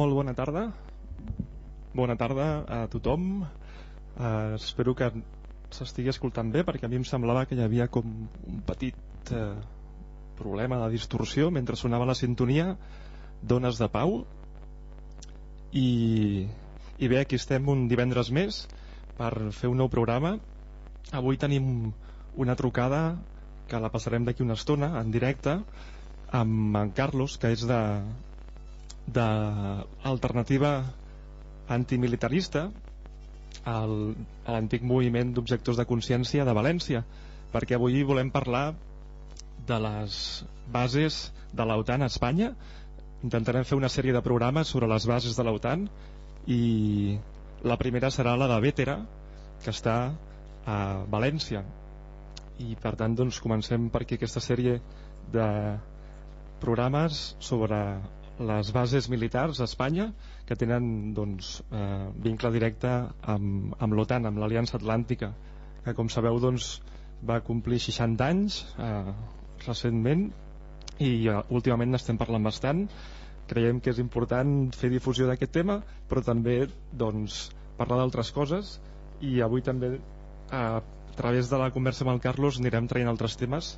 Molt bona tarda. Bona tarda a tothom. Uh, espero que s'estigui escoltant bé perquè a mi em semblava que hi havia com un petit uh, problema de distorsió mentre sonava la sintonia d'Ones de Pau i, i bé, aquí estem un divendres més per fer un nou programa avui tenim una trucada que la passarem d'aquí una estona en directe amb en Carlos que és de d'alternativa antimilitarista a l'antic moviment d'objectors de consciència de València perquè avui volem parlar de les bases de l'OTAN a Espanya. Intentarem fer una sèrie de programes sobre les bases de l'OTAN i la primera serà la de Vétera que està a València. I per tant doncs comencem per aquí aquesta sèrie de programes sobre les bases militars a Espanya que tenen doncs, eh, vincle directe amb, amb l'OTAN, amb l'Aliança Atlàntica que com sabeu doncs, va complir 60 anys eh, recentment i eh, últimament n'estem parlant bastant. Creiem que és important fer difusió d'aquest tema però també doncs, parlar d'altres coses i avui també eh, a través de la conversa amb el Carlos anirem traient altres temes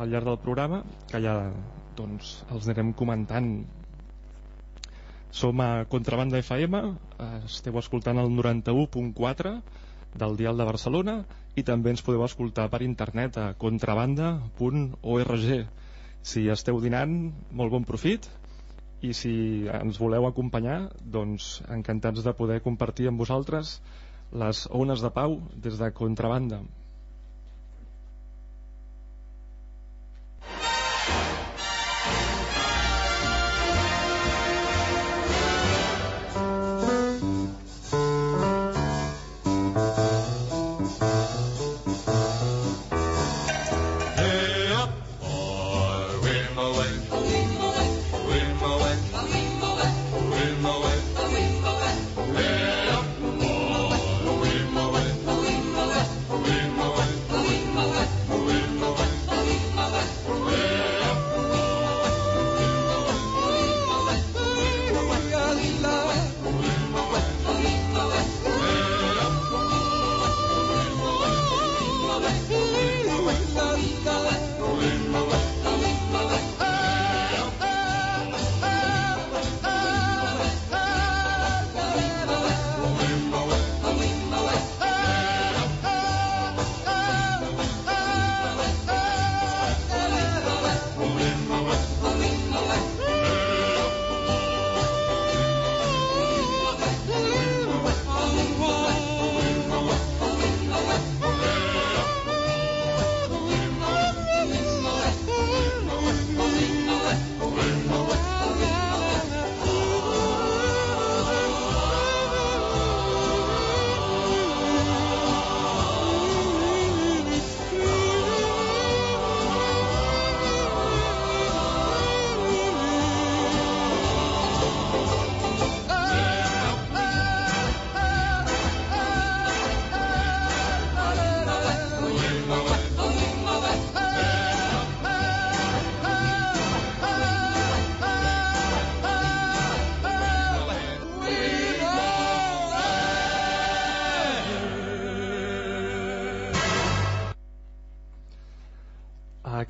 al llarg del programa que ja doncs, els anirem comentant som a Contrabanda FM, esteu escoltant el 91.4 del Dial de Barcelona i també ens podeu escoltar per internet a contrabanda.org. Si esteu dinant, molt bon profit i si ens voleu acompanyar, doncs encantats de poder compartir amb vosaltres les ones de pau des de Contrabanda.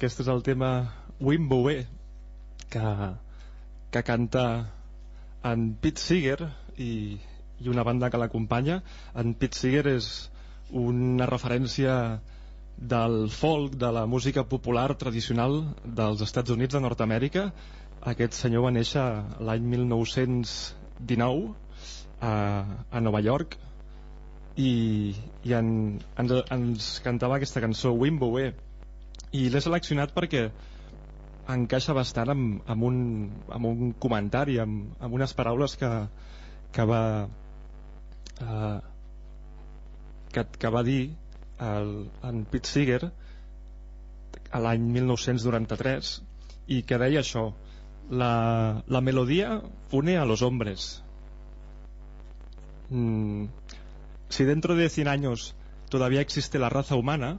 Aquest és el tema Wimbowe que, que canta en Pete Seeger i, i una banda que l'acompanya. En Pete Seeger és una referència del folk, de la música popular tradicional dels Estats Units de Nord-Amèrica. Aquest senyor va néixer l'any 1919 a, a Nova York i, i en, ens, ens cantava aquesta cançó Wimbowe i l'he seleccionat perquè encaixa bastant amb, amb, un, amb un comentari amb, amb unes paraules que, que va eh, que, que va dir el, en Pete Seeger l'any 1993 i que deia això la, la melodia une a los hombres mm, si dentro de 100 años todavía existe la raza humana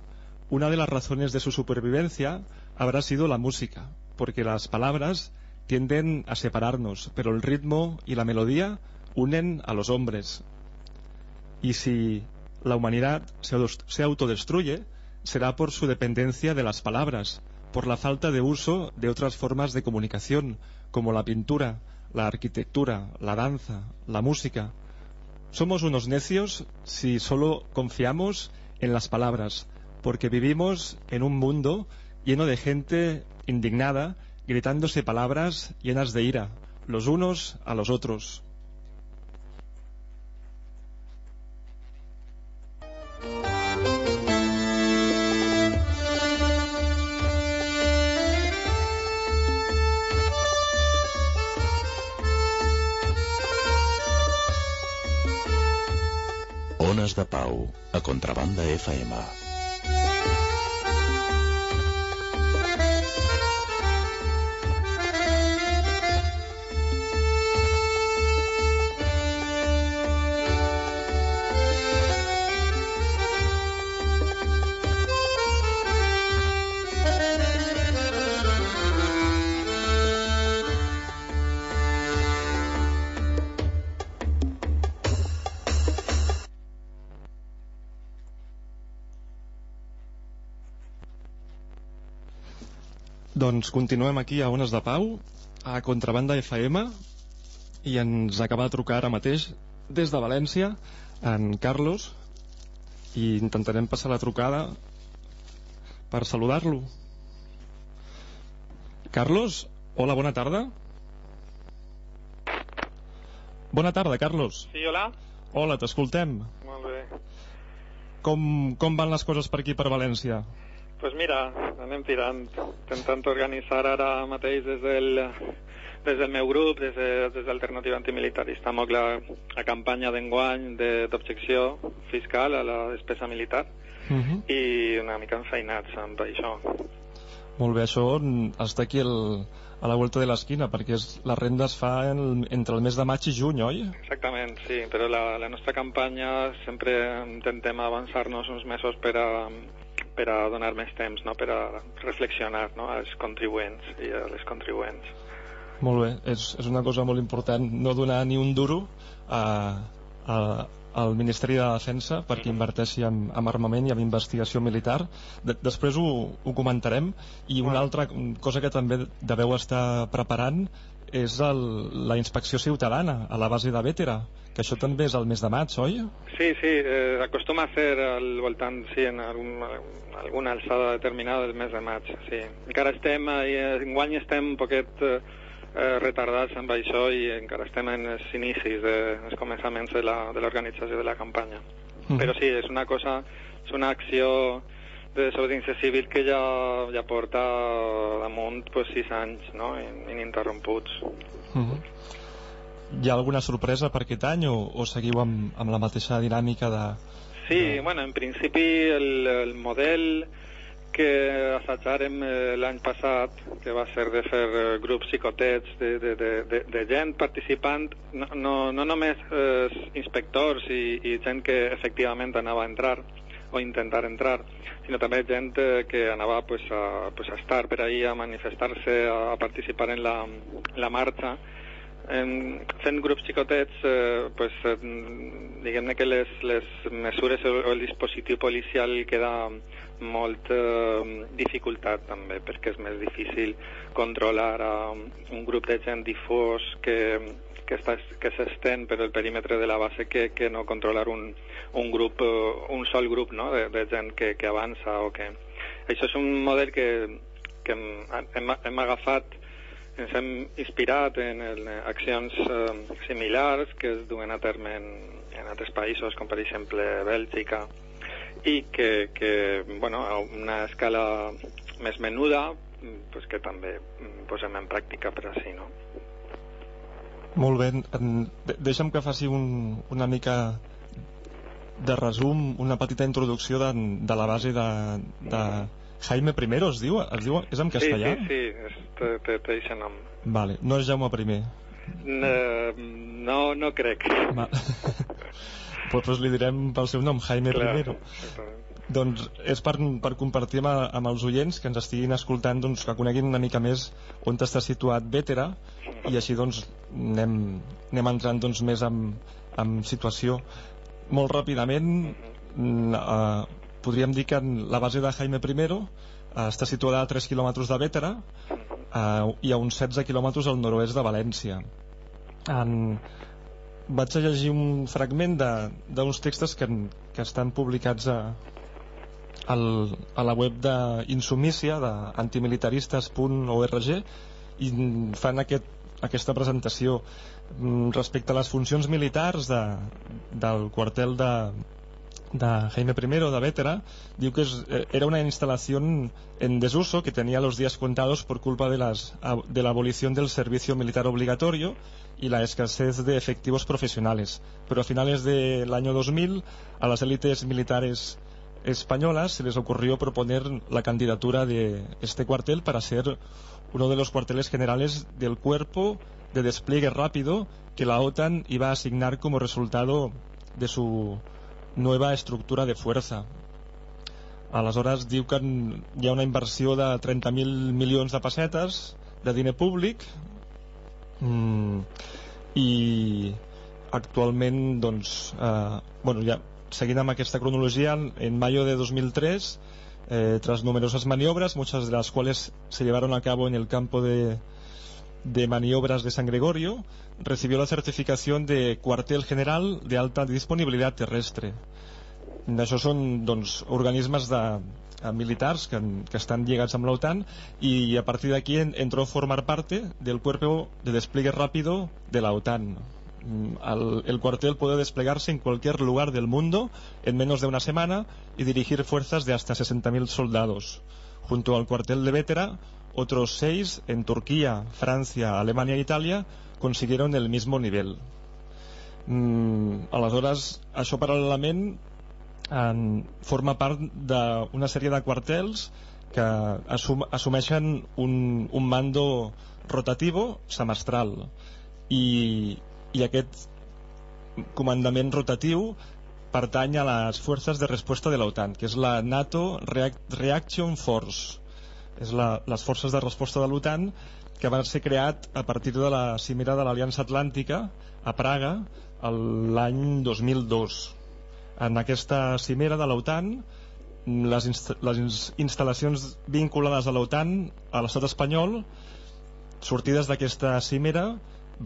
una de las razones de su supervivencia habrá sido la música, porque las palabras tienden a separarnos, pero el ritmo y la melodía unen a los hombres. Y si la humanidad se autodestruye, será por su dependencia de las palabras, por la falta de uso de otras formas de comunicación, como la pintura, la arquitectura, la danza, la música. Somos unos necios si solo confiamos en las palabras, porque vivimos en un mundo lleno de gente indignada, gritándose palabras llenas de ira, los unos a los otros. Ones de Pau, a Contrabanda FM. Doncs continuem aquí a Ones de Pau, a Contrabanda FM, i ens acaba de trucar ara mateix des de València, en Carlos, i intentarem passar la trucada per saludar-lo. Carlos, hola, bona tarda. Bona tarda, Carlos. Sí, hola. Hola, t'escoltem. Molt bé. Com, com van les coses per aquí, per València? Pues mira, anem tirant, intentant organitzar ara mateix des del, des del meu grup, des, de, des d'Alternativa Antimilitarista, amb la, la campanya d'enguany d'objecció fiscal a la despesa militar Uh -huh. i una mica enfeinats amb això. Molt bé, això està aquí el, a la volta de l'esquina, perquè és, la renda es fa en, entre el mes de maig i juny, oi? Exactament, sí, però la, la nostra campanya sempre intentem avançar-nos uns mesos per a, per a donar més temps, no? per a reflexionar no? als contribuents i a les contribuents. Molt bé, és, és una cosa molt important no donar ni un duro a, a, al Ministeri de Defensa perquè inverteixi en, en armament i en investigació militar. De, després ho, ho comentarem i una altra cosa que també deveu estar preparant és el, la inspecció ciutadana a la base de Bétera, que això també és el mes de maig, oi? Sí, sí, eh, acostuma a ser al voltant, sí, en algun, alguna alçada determinada del mes de maig, sí. Encara estem, eh, enguany estem un poquet eh, retardats amb això i encara estem en els inicis, de, els començaments de l'organització de, de la campanya. Mm. Però sí, és una cosa, és una acció de desobediència civil que ja, ja porta damunt pues, sis anys no? ininterromputs. Mm -hmm. Hi ha alguna sorpresa per aquest any o, o seguiu amb, amb la mateixa dinàmica de... Sí, de... bueno, en principi el, el model que assajàrem l'any passat, que va ser de fer grups psicotets de, de, de, de, de gent participant, no, no, no només eh, inspectors i, i gent que efectivament anava a entrar o intentar entrar, sinó també gent eh, que anava pues, a, pues, a estar per ahí, a manifestar-se, a, a participar en la, la marxa, en, fent grups xicotets, eh, pues, eh, diguem-ne que les, les mesures o el dispositiu policial queda molt eh, dificultat també, perquè és més difícil controlar eh, un grup de gent difós que, que, està, que s'estén per el perímetre de la base que, que no controlar un, un grup, uh, un sol grup no? de, de gent que, que avança o que... Això és un model que, que hem, hem, hem agafat ens hem inspirat en, en accions uh, similars que es duen a terme en, en altres països, com per exemple Bèlgica, i que, que bueno, a una escala més menuda pues, que també posem en pràctica per així, no? Molt bé. Deixa'm que faci un, una mica de resum, una petita introducció de, de la base de, de Jaime I, es diu? Es diu és en castellà? Sí, sí, sí, té, té, aquest nom. Vale, no és Jaume I. No, no, no crec. Va. pues, pues li direm pel seu nom, Jaime Clar, I. doncs és per, per compartir amb, amb els oients que ens estiguin escoltant doncs, que coneguin una mica més on està situat Bétera i així doncs anem, anem entrant doncs, més en, en situació molt ràpidament eh, podríem dir que la base de Jaime I eh, està situada a 3 quilòmetres de Bétera eh, i a uns 16 quilòmetres al nord-oest de València. En, vaig a llegir un fragment d'uns textos que, que estan publicats a, al, a la web d'Insumícia d'antimilitaristes.org i fan aquest, aquesta presentació mm, respecte a les funcions militars de, del quartel de, de Jaime I de Vétera diu que es, eh, era una instalació en desuso que tenía los días contados por culpa de, las, de la abolición del servicio militar obligatorio y la escasez de efectivos profesionales. Pero a finales del año 2000 a las élites militares españolas se les ocurrió proponer la candidatura de este cuartel para ser uno de los cuarteles generales del cuerpo de despliegue rápido que la OTAN iba a asignar como resultado de su nueva estructura de fuerza. Aleshores diu que hi ha una inversió de 30.000 milions de pessetes de diner públic mm, i actualment doncs, eh, bueno, ja seguint amb aquesta cronologia, en mayo de 2003, eh, tras numerosas maniobras, muchas de las cuales se llevaron a cabo en el campo de, de maniobras de San Gregorio, recibió la certificación de cuartel general de alta disponibilitat terrestre. Això són doncs, organismes de, eh, militars que, que estan lligats amb l'OTAN i a partir d'aquí entró a formar parte del cuerpo de despliegue rápido de la OTAN. Mm, el, cuartel puede desplegarse en cualquier lugar del mundo en menos de una semana y dirigir fuerzas de hasta 60.000 soldados. Junto al cuartel de Vétera, otros seis en Turquía, Francia, Alemania e Italia consiguieron el mismo nivel. Mm, aleshores, això paral·lelament en, forma part d'una sèrie de quartels que assum, assumeixen un, un mando rotativo semestral i, i aquest comandament rotatiu pertany a les forces de resposta de l'OTAN, que és la NATO Reaction Force. És la, les forces de resposta de l'OTAN que van ser creat a partir de la cimera de l'Aliança Atlàntica a Praga l'any 2002. En aquesta cimera de l'OTAN les, inst les instal·lacions vinculades a l'OTAN a l'estat espanyol sortides d'aquesta cimera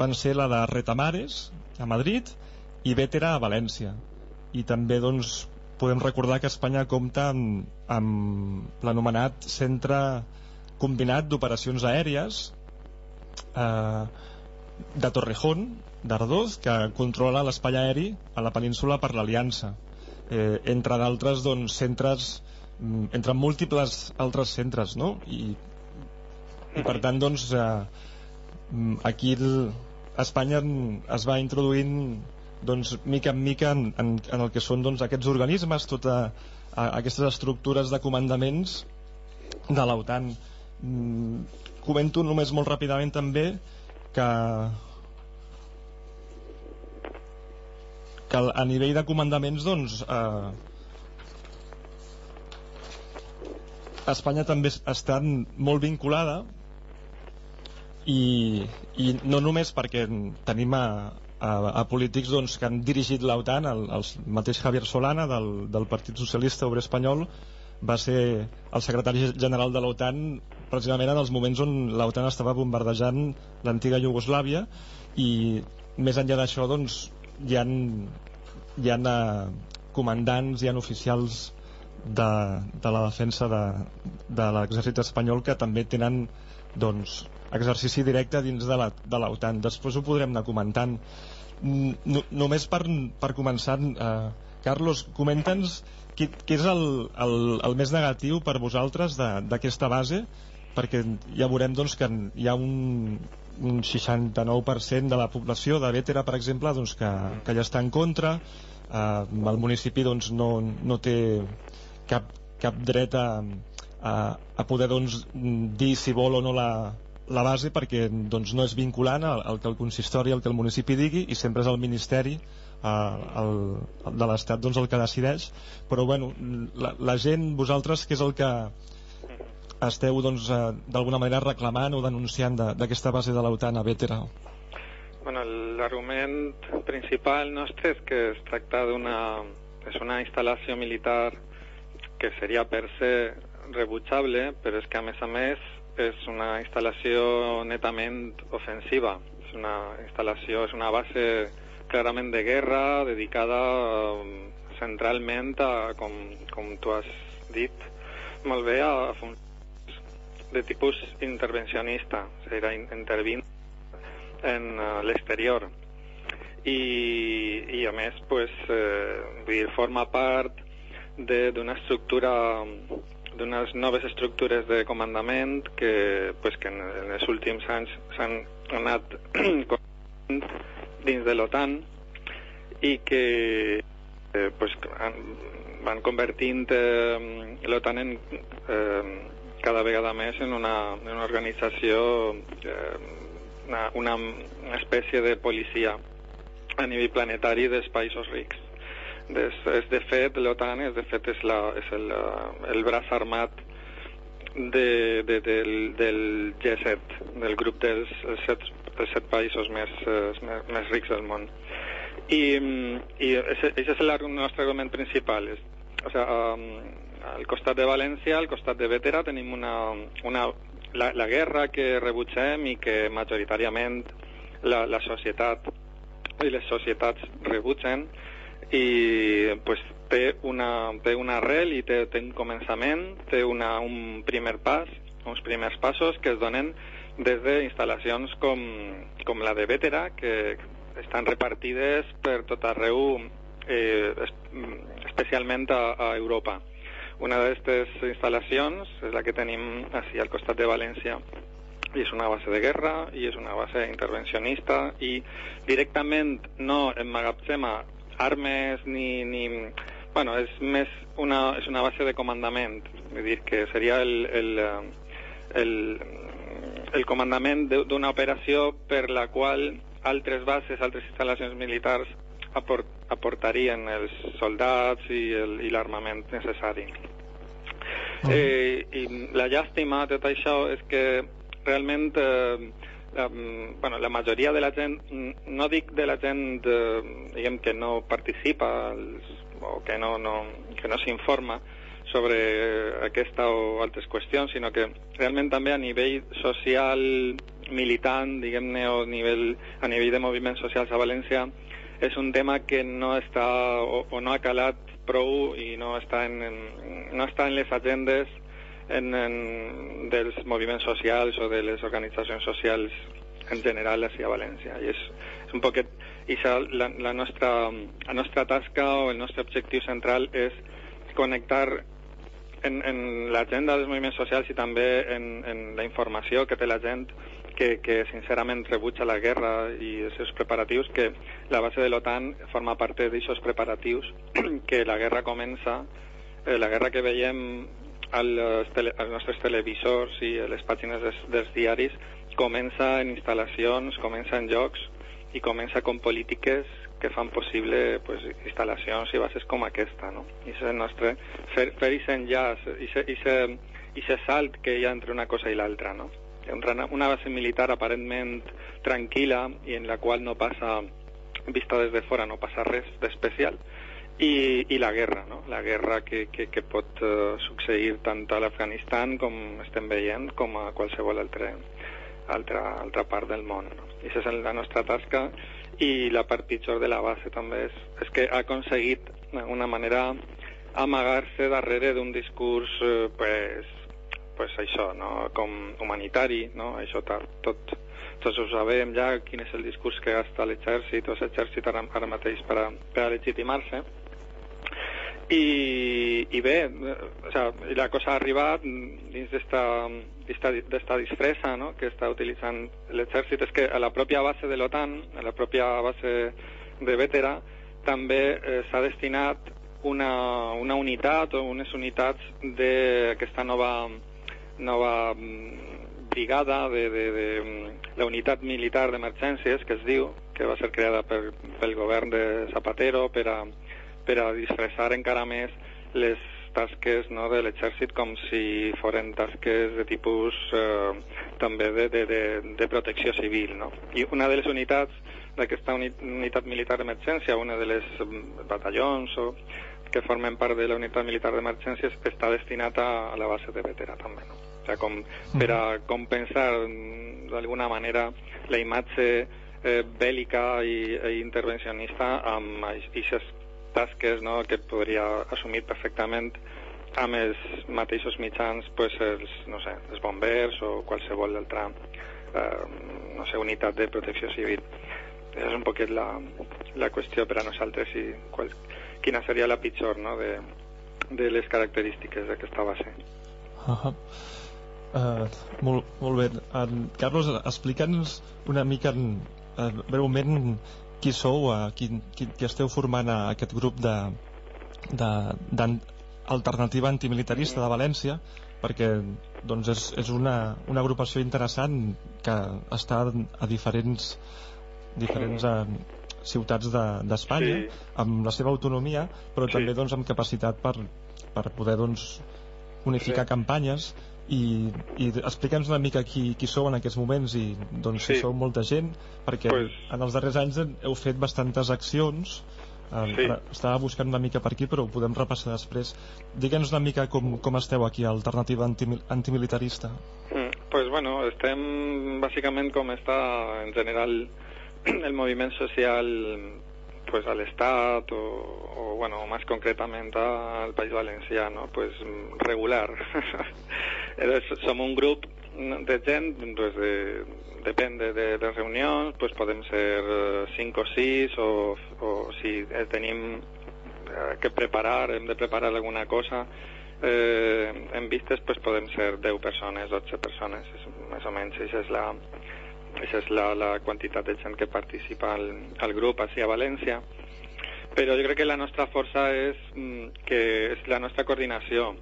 van ser la de Retamares a Madrid i Vétera a València i també doncs podem recordar que Espanya compta amb, amb l'anomenat Centre Combinat d'Operacions Aèries eh, de Torrejón d'Ardós que controla l'espai aeri a la península per l'Aliança eh, entre d'altres doncs, centres mm, entre múltiples altres centres no? I, i per tant doncs eh, Mm, aquí el, Espanya es va introduint doncs, mica en mica en, en, en el que són doncs, aquests organismes, totes aquestes estructures de comandaments de l'OTAN. Comento només molt ràpidament també que que a nivell de comandaments doncs eh, Espanya també està molt vinculada i, i no només perquè tenim a, a, a polítics doncs, que han dirigit l'OTAN el, el mateix Javier Solana del, del Partit Socialista Obrer Espanyol va ser el secretari general de l'OTAN precisament en els moments on l'OTAN estava bombardejant l'antiga Iugoslàvia i més enllà d'això doncs, hi ha, hi ha uh, comandants, hi ha oficials de, de la defensa de, de l'exèrcit espanyol que també tenen doncs, exercici directe dins de l'OTAN. Després ho podrem anar comentant. No, només per, per començar, eh, Carlos, comenta'ns què, què és el, el, el més negatiu per vosaltres d'aquesta base, perquè ja veurem doncs, que hi ha un, un 69% de la població de Vétera, per exemple, doncs, que, que ja està en contra, eh, el municipi doncs, no, no té cap, cap dret a, a, a poder doncs, dir si vol o no la, la base perquè doncs, no és vinculant el, el que el consistori el que el municipi digui i sempre és el Ministeri eh, el, de l'Estat doncs, el que decideix. Però bueno, la, la gent, vosaltres què és el que esteu doncs, eh, d'alguna manera reclamant o denunciant d'aquesta base de l'OTAN a Bétera? Bueno, l'argument principal nostre és que es tracta d'una una instal·lació militar que seria per ser rebutjable, però és que a més a més és una instal·lació netament ofensiva. És una instal·lació, és una base clarament de guerra dedicada um, centralment a, com, com tu has dit molt bé, a funcions de tipus intervencionista, és a dir, intervint en uh, l'exterior. I, I a més, pues, eh, vull dir, forma part d'una estructura d'unes noves estructures de comandament que, pues, que en, en els últims anys s'han anat dins de l'OTAN i que eh, pues, han, van convertint eh, l'OTAN en, eh, cada vegada més en una, en una organització, eh, una, una espècie de policia a nivell planetari dels països rics. Des, és de fet, l'OTAN és de fet és, la, és el, el braç armat de, de, del, del G7, del grup dels set, dels set països més, més, més rics del món. I, i aquest és el nostre argument principal. És, o sea, um, al costat de València, al costat de Vetera, tenim una, una, la, la guerra que rebutgem i que majoritàriament la, la societat i les societats rebutgen i pues, té, una, té una arrel i té, té un començament, té una, un primer pas, uns primers passos que es donen des d'instal·lacions com, com la de Vétera, que estan repartides per tot arreu, eh, especialment a, a Europa. Una d'aquestes instal·lacions és la que tenim així al costat de València, i és una base de guerra i és una base intervencionista i directament no emmagatzema armes ni, ni... Bueno, és més una, és una base de comandament, vull dir que seria el, el, el, el comandament d'una operació per la qual altres bases, altres instal·lacions militars aport, aportarien els soldats i l'armament necessari. Uh -huh. eh, I la llàstima de tot això és que realment eh, um, bueno, la majoria de la gent, no dic de la gent eh, diguem que no participa els, o que no, no, que no s'informa sobre aquesta o altres qüestions, sinó que realment també a nivell social militant, diguem-ne, o nivell, a nivell de moviments socials a València, és un tema que no està o, o no ha calat prou i no està en, en, no està en les agendes en, en, dels moviments socials o de les organitzacions socials en general a València. I és, és un poquet... I la, la, nostra, la nostra tasca o el nostre objectiu central és connectar en, en l'agenda dels moviments socials i també en, en la informació que té la gent que, que sincerament rebutja la guerra i els seus preparatius, que la base de l'OTAN forma part d'aixòs preparatius, que la guerra comença, eh, la guerra que veiem als, tele, als nostres televisors i a les pàgines des, dels diaris comença en instal·lacions, comença en jocs i comença com polítiques que fan possible pues, instal·lacions i bases com aquesta, no? I és el nostre... Fer, fer i enllaç, i se salt que hi ha entre una cosa i l'altra, no? Una base militar aparentment tranquil·la i en la qual no passa, vista des de fora, no passa res d'especial, i, i la guerra, no? la guerra que, que, que pot uh, succeir tant a l'Afganistan com estem veient com a qualsevol altre, altra, altra part del món. No? I aquesta és la nostra tasca i la part pitjor de la base també és, és que ha aconseguit d'alguna manera amagar-se darrere d'un discurs eh, pues, pues això, no? com humanitari, no? això tot, tots ho sabem ja quin és el discurs que gasta l'exèrcit o l'exèrcit ara, ara mateix per a, per a legitimar-se i, i bé, o sea, la cosa ha arribat dins d'esta disfressa no? que està utilitzant l'exèrcit és que a la pròpia base de l'OTAN, a la pròpia base de Vétera, també eh, s'ha destinat una, una unitat o unes unitats d'aquesta nova, nova mm, brigada de, de, de la unitat militar d'emergències que es diu, que va ser creada per, pel govern de Zapatero per a, per a disfressar encara més les tasques no, de l'exèrcit com si foren tasques de tipus eh, també de, de, de, de protecció civil. No? I una de les unitats d'aquesta unitat militar d'emergència, una de les mm, batallons o, que formen part de la unitat militar d'emergències està destinat a, a la base de veterà també. No? Sigui, com, per a compensar mm, d'alguna manera la imatge eh, bèl·lica i, i intervencionista amb aquestes tasques no, que podria assumir perfectament amb els mateixos mitjans pues, els, no sé, els bombers o qualsevol altra eh, no sé, unitat de protecció civil. És un poquet la, la qüestió per a nosaltres i qual, quina seria la pitjor no, de, de les característiques d'aquesta base. Uh -huh. Uh, molt, molt bé. Uh, Carlos, explica'ns una mica uh, breument qui sou, uh, qui, qui, qui esteu formant a aquest grup de, de, d'alternativa antimilitarista de València perquè doncs, és, és una, una agrupació interessant que està a diferents diferents uh, ciutats d'Espanya de, sí. amb la seva autonomia però sí. també doncs, amb capacitat per, per poder doncs, unificar sí. campanyes i, i explica'ns una mica qui, qui sou en aquests moments i doncs sí. si sou molta gent perquè pues... en els darrers anys heu fet bastantes accions eh, sí. estava buscant una mica per aquí però ho podem repassar després digue'ns una mica com, com esteu aquí a Alternativa Antimil Antimilitarista mm, pues bueno, estem bàsicament com està en general el moviment social pues al Estat o, o bueno, más concretamente al País Valenciano, pues regular. Som un grup de gent, pues, de, depende de, de reunions, pues podem ser 5 o 6 o, o si tenim eh, que preparar, hem de preparar alguna cosa eh, en vistes, pues podem ser 10 persones, 12 persones, és, més o menys, això és la, això és la, la quantitat de gent que participa al, al grup així a València però jo crec que la nostra força és mm, que és la nostra coordinació,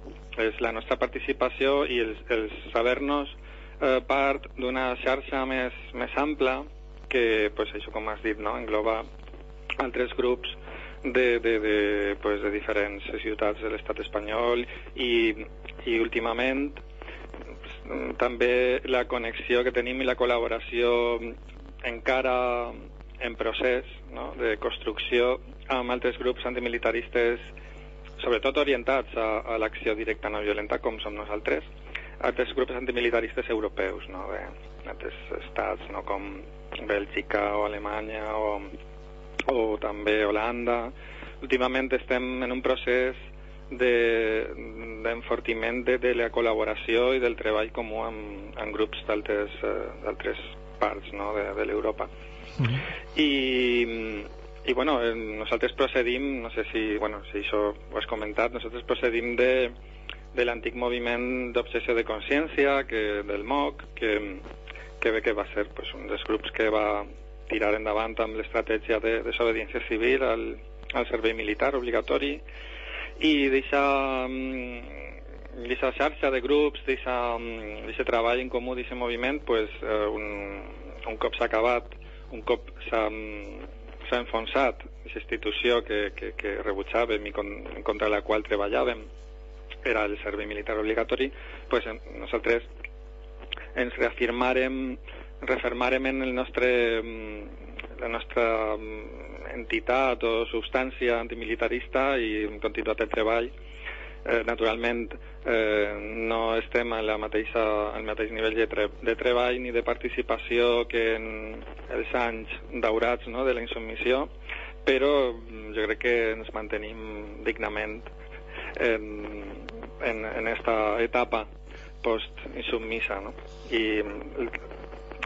és la nostra participació i el, el saber-nos eh, part d'una xarxa més, més ampla que, pues, això com has dit, no? engloba altres grups de, de, de, pues, de diferents ciutats de l'estat espanyol i, i últimament també la connexió que tenim i la col·laboració encara en procés no? de construcció amb altres grups antimilitaristes sobretot orientats a, a l'acció directa no violenta com som nosaltres altres grups antimilitaristes europeus no? de altres estats no? com Bèlgica o Alemanya o, o també Holanda últimament estem en un procés d'enfortiment de, de, de la col·laboració i del treball comú amb, amb grups d'altres uh, parts no? de, de l'Europa. Mm -hmm. I, i bueno, nosaltres procedim, no sé si, bueno, si això ho has comentat, nosaltres procedim de, de l'antic moviment d'obsessió de consciència, que, del MOC, que, que que va ser pues, un dels grups que va tirar endavant amb l'estratègia de desobediència civil al, al servei militar obligatori i aquesta mm, xarxa de grups, d'aquest mm, treball en comú, d'aquest moviment, pues, eh, un, un cop s'ha acabat, un cop s'ha mm, enfonsat aquesta institució que, que, que rebutjàvem i con, contra la qual treballàvem, era el servei militar obligatori, pues, nosaltres ens reafirmarem, refermarem en el nostre, la nostra entitat o substància antimilitarista i continuat el treball eh, naturalment eh, no estem a la mateixa, al mateix nivell de, tre de treball ni de participació que en els anys daurats no, de la insubmissió, però jo crec que ens mantenim dignament en, en, en esta etapa post-insubmissa. No? I el,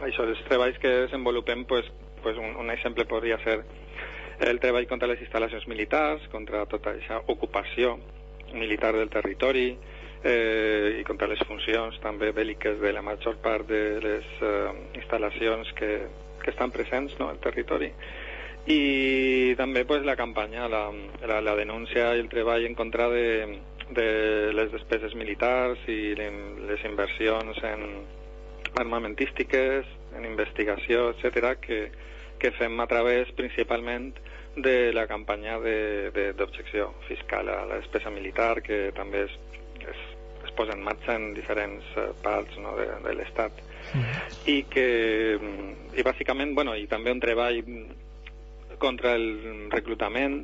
això, els treballs que desenvolupem, pues, pues un, un exemple podria ser el treball contra les instal·lacions militars, contra tota aquesta ocupació militar del territori eh, i contra les funcions també bèl·liques de la major part de les eh, instal·lacions que, que estan presents no, al territori. I també pues, la campanya, la, la, la denúncia i el treball en contra de, de les despeses militars i les inversions en armamentístiques, en investigació, etc que, que fem a través principalment de la campanya d'objecció fiscal a la despesa militar que també es, es, es posa en marxa en diferents uh, parts no, de, de l'Estat mm. i que i bàsicament, bueno, i també un treball contra el reclutament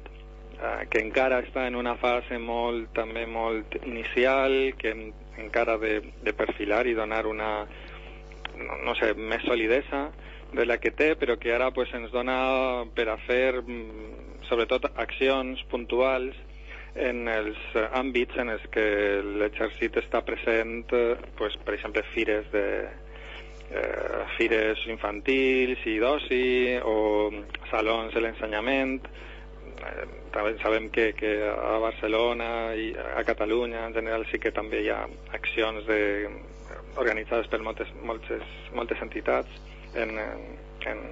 eh, que encara està en una fase molt, també molt inicial, que encara de, de perfilar i donar una, no, no sé, més solidesa de la que té, però que ara pues, ens dona per a fer mm, sobretot accions puntuals en els àmbits en els que l'exèrcit està present, eh, pues, per exemple, fires de, eh, fires infantils i d'oci o salons de l'ensenyament. Eh, sabem que, que a Barcelona i a Catalunya en general sí que també hi ha accions de, organitzades per moltes, moltes, moltes entitats en, en,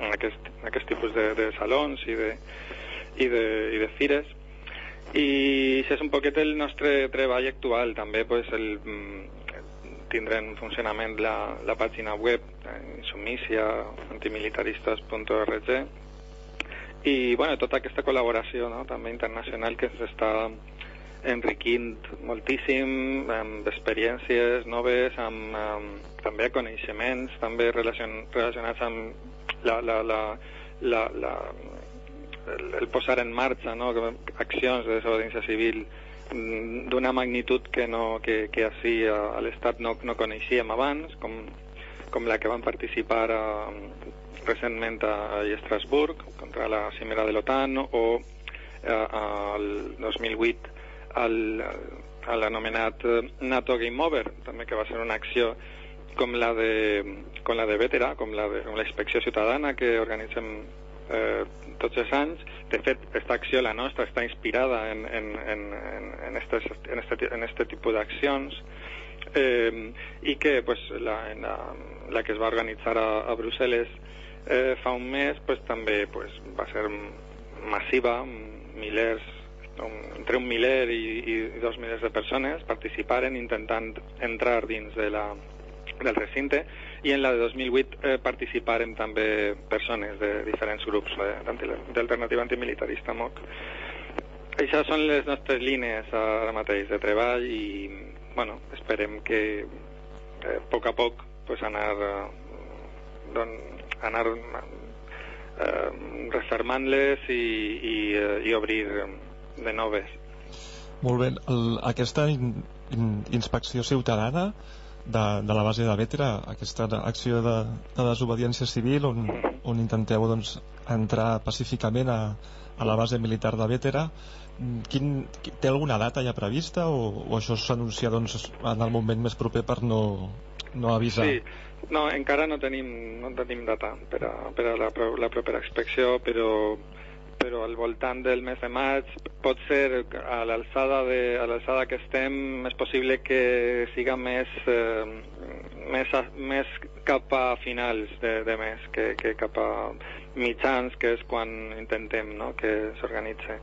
en, aquest, en aquest tipus de, de salons i de, i de, i de fires i això és un poquet el nostre treball actual també pues, el, tindre en funcionament la, la pàgina web eh, insumícia antimilitaristes.org i bueno, tota aquesta col·laboració no? també internacional que ens està enriquint moltíssim amb experiències noves, amb, amb també coneixements també relacion, relacionats amb la, la, la, la, la el, el posar en marxa no? accions de desobediència civil Mm, d'una magnitud que, no, que, que així a, l'Estat no, no coneixíem abans, com, com la que van participar a, recentment a, a Estrasburg contra la cimera de l'OTAN o 2008 al, a l'anomenat NATO Game Over, també que va ser una acció com la de, com la de Vetera, com la de la inspecció ciutadana que organitzem eh, tots els anys. De fet, aquesta acció, la nostra, està inspirada en, en, en, en, estes, en, este, en este tipus d'accions eh, i que pues, la, la, la que es va organitzar a, a Brussel·les eh, fa un mes pues, també pues, va ser massiva, milers entre un miler i, i dos milers de persones participaren intentant entrar dins de la, del recinte i en la de 2008 eh, participaren també persones de diferents grups d'alternativa antimilitarista MOC. Això són les nostres línies ara mateix de treball i bueno, esperem que eh, a poc a poc pues, anar, eh, don, anar eh, refermant-les i, i, eh, i obrir de noves. Molt bé. El, aquesta in, in, inspecció ciutadana de, de la base de Vetra, aquesta acció de, de desobediència civil on, on intenteu doncs, entrar pacíficament a, a la base militar de Vetera Quin, té alguna data ja prevista o, o això s'anuncia doncs, en el moment més proper per no, no avisar? Sí, no, encara no tenim, no tenim data per a, per a la, la propera inspecció, però però al voltant del mes de maig pot ser a l'alçada de a l'alçada que estem és possible que siga més eh, més, a, més cap a finals de, de mes que, que cap a mitjans que és quan intentem no, que s'organitzi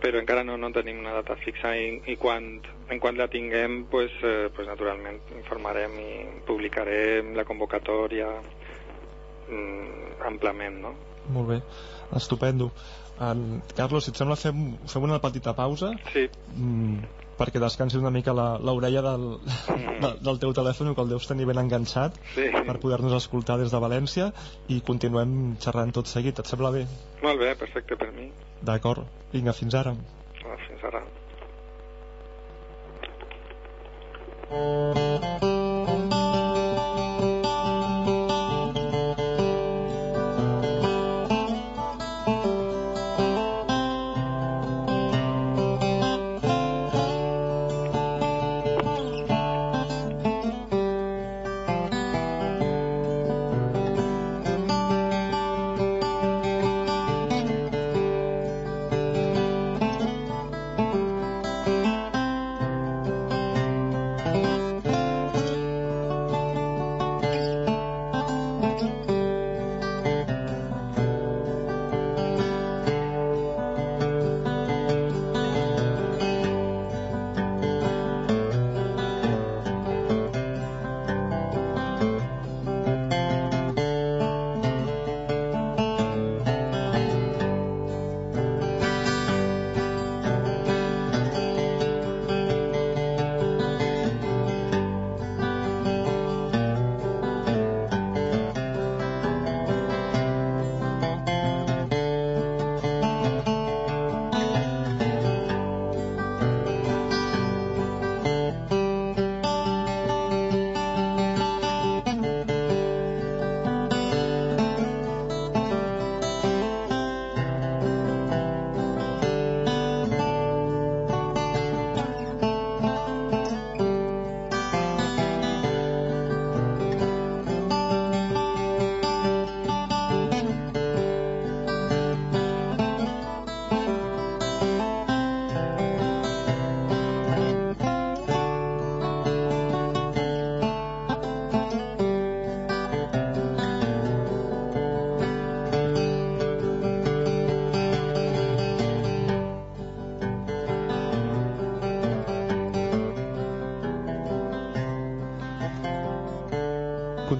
però encara no, no tenim una data fixa i, i quan, en quan la tinguem pues, eh, pues naturalment informarem i publicarem la convocatòria mm, amplament no? Molt bé Estupendo. En, Carlos, si et sembla, fem, fem una petita pausa sí. mm, perquè descansi una mica l'orella del, mm. de, del teu telèfon que el deus tenir ben enganxat sí. per poder-nos escoltar des de València i continuem xerrant tot seguit. Et sembla bé? Molt bé, perfecte per mi. D'acord. Vinga, fins ara. Ah, fins ara.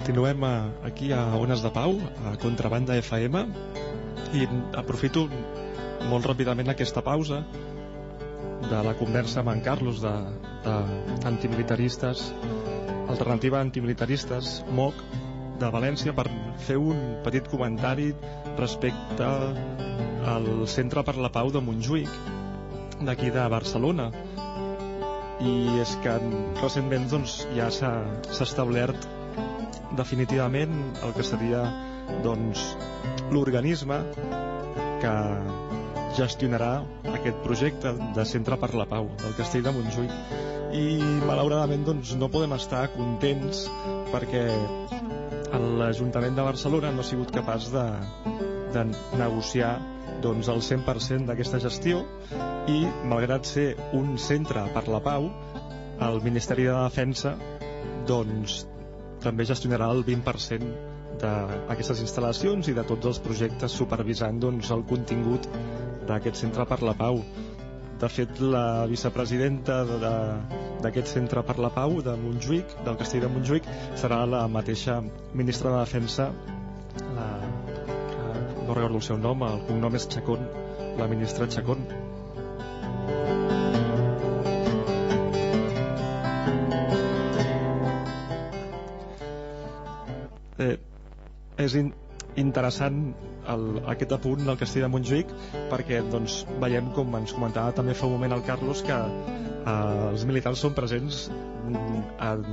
Continuem a, aquí a Ones de Pau, a Contrabanda FM, i aprofito molt ràpidament aquesta pausa de la conversa amb en Carlos de, de antimilitaristes, alternativa antimilitaristes, MOC, de València, per fer un petit comentari respecte al Centre per la Pau de Montjuïc, d'aquí de Barcelona. I és que recentment doncs, ja s'ha establert definitivament el que seria doncs, l'organisme que gestionarà aquest projecte de Centre per la Pau del Castell de Montjuïc. I malauradament doncs, no podem estar contents perquè l'Ajuntament de Barcelona no ha sigut capaç de, de negociar doncs, el 100% d'aquesta gestió i malgrat ser un centre per la pau el Ministeri de Defensa doncs també gestionarà el 20% d'aquestes instal·lacions i de tots els projectes supervisant doncs, el contingut d'aquest centre per la pau. De fet, la vicepresidenta d'aquest centre per la pau de Montjuïc, del castell de Montjuïc, serà la mateixa ministra de Defensa, la, no recordo el seu nom, el cognom és Chacón, la ministra Chacón. És in, interessant el, aquest apunt del castell de Montjuïc perquè doncs, veiem com ens comentava també fa un moment el Carlos que eh, els militars són presents mm, en,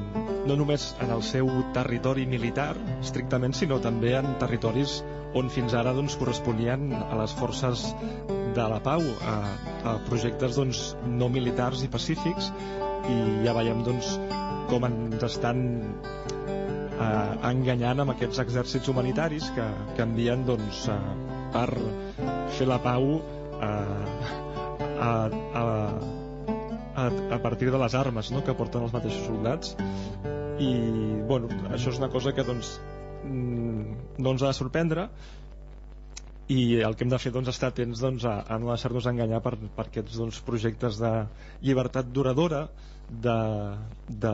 no només en el seu territori militar estrictament sinó també en territoris on fins ara doncs, corresponien a les forces de la pau a, a projectes doncs, no militars i pacífics i ja veiem doncs, com ens estan eh, enganyant amb aquests exèrcits humanitaris que, que envien doncs, eh, per fer la pau eh, a, a, a, a partir de les armes no? que porten els mateixos soldats i bueno, això és una cosa que doncs, mm, no ens ha de sorprendre i el que hem de fer doncs, estar atents doncs, a, a no deixar-nos enganyar per, per aquests doncs, projectes de llibertat duradora de, de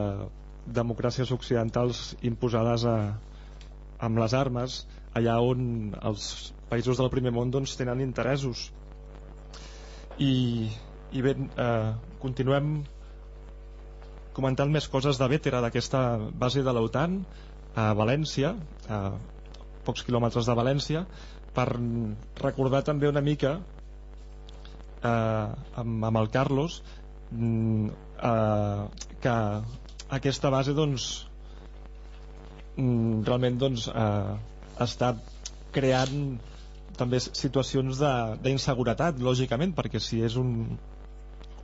democràcies occidentals imposades a, amb les armes allà on els països del primer món doncs, tenen interessos. I, i bé, eh, continuem comentant més coses de Vétera d'aquesta base de l'OTAN a València a pocs quilòmetres de València per recordar també una mica eh, amb, amb el Carlos mm, eh, que aquesta base doncs mm, realment doncs eh, està creant també situacions d'inseguretat lògicament perquè si és un,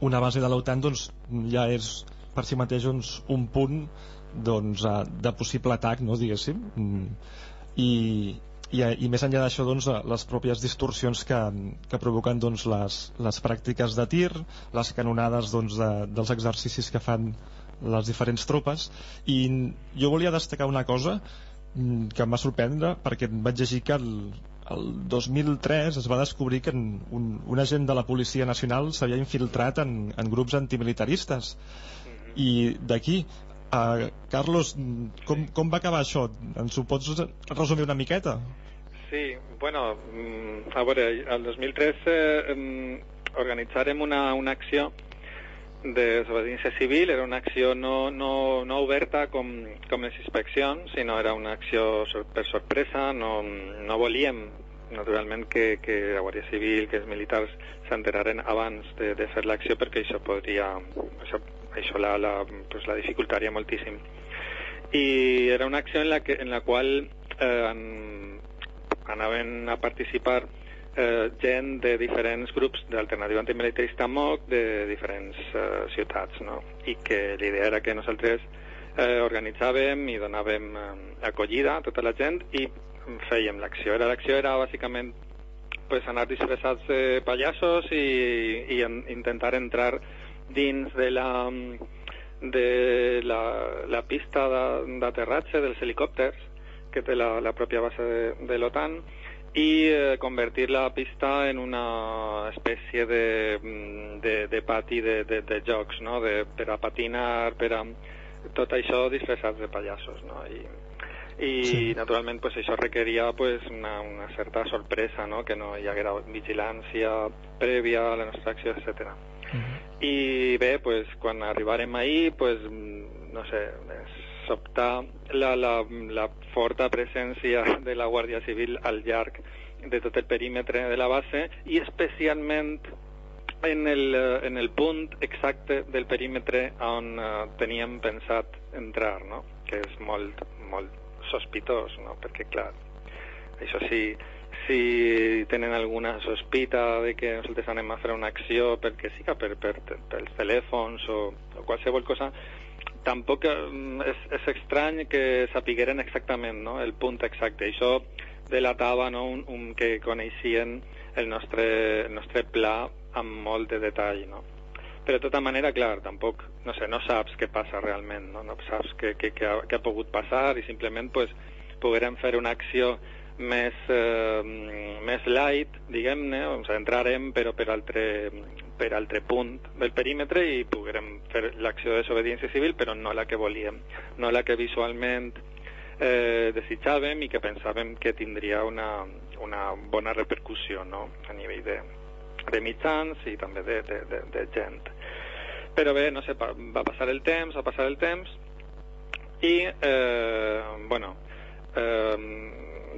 una base de l'OTAN doncs ja és per si mateix doncs, un punt doncs, eh, de possible atac no, diguéssim. Mm, i, i, i més enllà d'això doncs, les pròpies distorsions que, que provoquen doncs, les, les pràctiques de tir les canonades doncs, de, dels exercicis que fan les diferents tropes i jo volia destacar una cosa mm, que em va sorprendre perquè vaig llegir que el, el 2003 es va descobrir que un, un agent de la Policia Nacional s'havia infiltrat en, en grups antimilitaristes i d'aquí uh, Carlos, com, com va acabar això? Ens ho pots resumir una miqueta? Sí, bueno, mm, a veure, el 2003 eh, organitzarem una, una acció de desobediència civil era una acció no, no, no oberta com, com les inspeccions, sinó era una acció sor per sorpresa, no, no volíem naturalment que, que la Guàrdia Civil, que els militars s'enteraren abans de, de fer l'acció perquè això podria això, això la, la, pues la dificultaria moltíssim. I era una acció en la, que, en la qual eh, an, anaven a participar eh, gent de diferents grups d'alternativa antimilitarista MOC de diferents eh, ciutats, no? I que l'idea era que nosaltres eh, organitzàvem i donàvem eh, acollida a tota la gent i fèiem l'acció. L'acció era bàsicament pues, anar disfressats de pallassos i, i en, intentar entrar dins de la de la, la pista d'aterratge dels helicòpters que té la, la pròpia base de, de l'OTAN i eh, convertir la pista en una espècie de, mm, de, de pati de, de, de jocs, no? de, per a patinar, per a... tot això disfressats de pallassos. No? I, i Sí. naturalment pues, això requeria pues, una, una certa sorpresa, no? que no hi haguera vigilància prèvia a la nostra acció, etc. I bé, pues, quan arribarem ahir, pues, mm, no sé, és sobtar la, la, la forta presència de la Guàrdia Civil al llarg de tot el perímetre de la base i especialment en el, eh, en el punt exacte del perímetre on eh, teníem pensat entrar, no? que és molt, molt sospitós, no? perquè clar, això sí, si tenen alguna sospita de que nosaltres anem a fer una acció sí que per, per, pels telèfons o, o qualsevol cosa, tampoc eh, és, és estrany que sapigueren exactament no? el punt exacte. Això delatava no? un, un, que coneixien el nostre, el nostre pla amb molt de detall. No? Però de tota manera, clar, tampoc, no sé, no saps què passa realment, no, no saps què, què, què, ha, què ha pogut passar i simplement pues, poguérem fer una acció més, eh, més light, diguem-ne, o sigui, entrarem però per altre, per altre punt del perímetre i poguérem fer l'acció de desobediència civil, però no la que volíem, no la que visualment eh, desitjàvem i que pensàvem que tindria una, una bona repercussió no? a nivell de, de mitjans i també de, de, de, de gent. Però bé, no sé, va, passar el temps, va passar el temps i, eh, bueno, eh,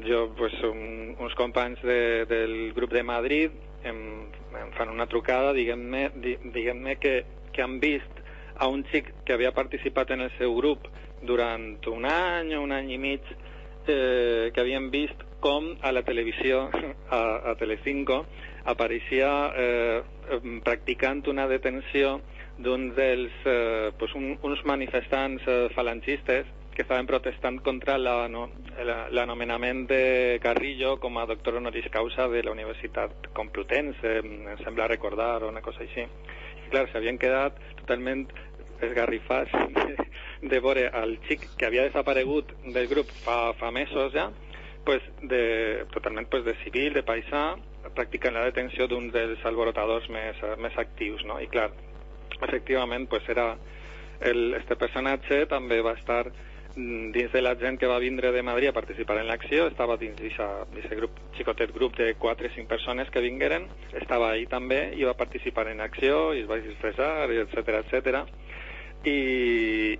jo, pues, un, uns companys de, del grup de Madrid em, em fan una trucada, diguem-ne di, diguem que, que han vist a un xic que havia participat en el seu grup durant un any o un any i mig eh, que havien vist com a la televisió, a, a Telecinco, apareixia eh, practicant una detenció d'un dels, eh, pues un, uns manifestants eh, falangistes que estaven protestant contra l'anomenament la, de Carrillo com a doctor honoris causa de la Universitat Complutense, em sembla recordar, o una cosa així. I clar, s'havien quedat totalment esgarrifats de, de veure el xic que havia desaparegut del grup fa, fa mesos ja, pues de, totalment pues de civil, de paisà, practicant la detenció d'un dels alborotadors més, més actius, no? I clar, efectivament, pues era el, este personatge també va estar dins de la gent que va vindre de Madrid a participar en l'acció, estava dins d'aquest grup, xicotet grup de 4 o 5 persones que vingueren, estava ahí també i va participar en l'acció i es va disfressar, etc etc. I,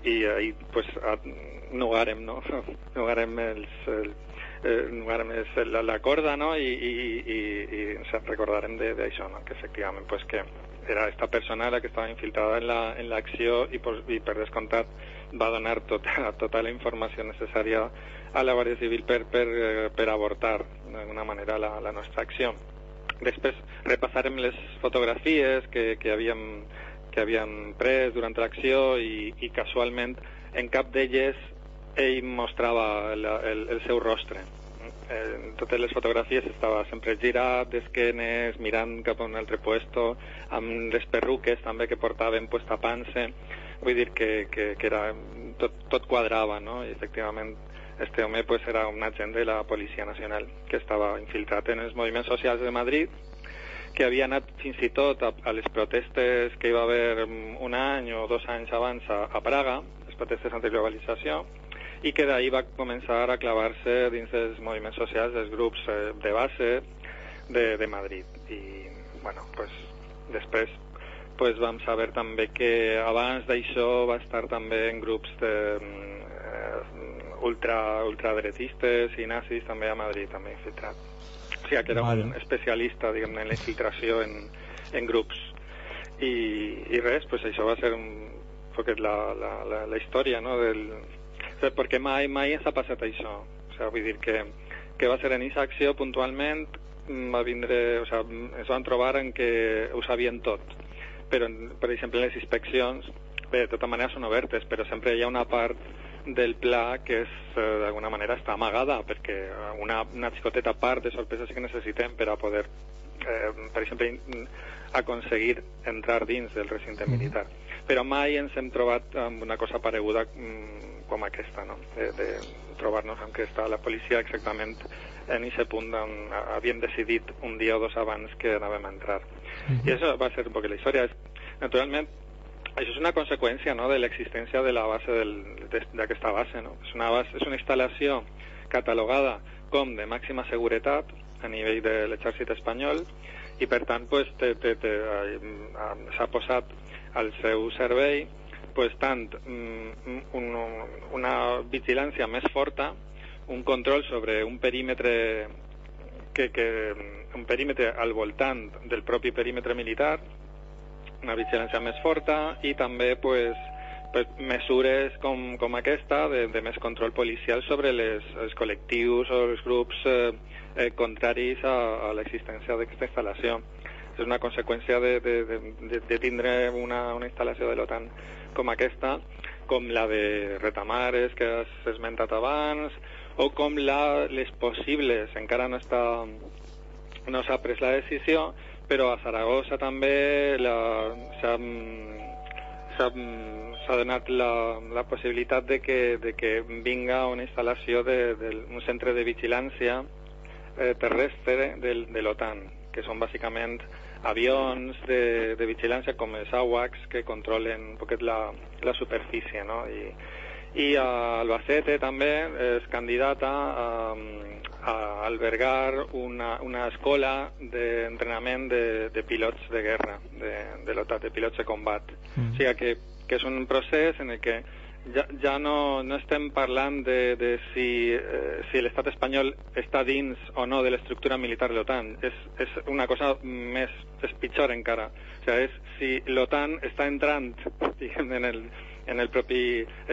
i ahí pues, nugarem, no? nugarem els, el, eh, nugarem els, la, la corda no? I, i, i, i ens recordarem d'això, no? que efectivament pues, que era esta persona la que estava infiltrada en l'acció la, i, pues, i per descomptat va donar tota, tota la informació necessària a la Guàrdia Civil per, per, per avortar d'alguna manera la, la nostra acció. Després repassarem les fotografies que, que, havíem, que havíem pres durant l'acció i, i casualment en cap d'elles ell mostrava el, el, el seu rostre. En totes les fotografies estava sempre girat d'esquenes, mirant cap a un altre puesto, amb les perruques també que portaven pues, tapant-se vull dir que, que, que era, tot, tot quadrava, no? I efectivament este home pues, era un agent de la Policia Nacional que estava infiltrat en els moviments socials de Madrid que havia anat fins i tot a, a les protestes que hi va haver un any o dos anys abans a, a Praga, les protestes antiglobalització, i que d'ahir va començar a clavar-se dins dels moviments socials dels grups eh, de base de, de Madrid. I, bueno, pues, després pues vam saber també que abans d'això va estar també en grups de, eh, ultra, ultradretistes i nazis també a Madrid, també infiltrat. O sigui que era vale. un especialista, diguem en la infiltració en, en grups. I, i res, pues això va ser un, poquet la, la, la, la història, no?, del, o sigui, perquè mai, mai ens ha passat això. O sigui, vull dir que, que va ser en aquesta acció puntualment va vindre, o sigui, es van trobar en que ho sabien tot però, per exemple, les inspeccions, bé, de tota manera són obertes, però sempre hi ha una part del pla que és, eh, d'alguna manera està amagada, perquè una, una xicoteta part de sorpresa sí que necessitem per a poder, eh, per exemple, aconseguir entrar dins del recinte militar. Però mai ens hem trobat amb una cosa pareguda mm, com aquesta, no? de, de trobar-nos amb que està la policia exactament en aquest punt on havíem decidit un dia o dos abans que anàvem a entrar. Uh -huh. I això va ser un poc la història. Naturalment, això és una conseqüència no, de l'existència de la base d'aquesta base. No? És, una base, és una instal·lació catalogada com de màxima seguretat a nivell de l'exèrcit espanyol i per tant pues, s'ha posat al seu servei pues, tant mm, un, una vigilància més forta, un control sobre un perímetre que, que un perímetre al voltant del propi perímetre militar, una vigilància més forta i també pues, pues, mesures com, com aquesta de, de més control policial sobre les, els col·lectius o els grups eh, eh, contraris a, a l'existència d'aquesta instal·lació. És una conseqüència de, de, de, de tindre una, una instal·lació de l'OTAN com aquesta, com la de Retamares, que has esmentat abans, o com la, les possibles, encara no està no s'ha pres la decisió, però a Saragossa també s'ha donat la, la possibilitat de que, de que vinga una instal·lació d'un centre de vigilància eh, terrestre de, de l'OTAN, que són bàsicament avions de, de vigilància com els AWACS que controlen un poquet la, la superfície, no? I, i a Albacete també és candidata a, a albergar una, una escola d'entrenament de, de pilots de guerra, de, de l'OTAN, de pilots de combat. Mm. O sigui que, que és un procés en el que ja, ja no, no estem parlant de, de si, eh, si l'estat espanyol està dins o no de l'estructura militar de l'OTAN. És, és una cosa més, és pitjor encara. O sigui, és si l'OTAN està entrant diguem, en el, en el propi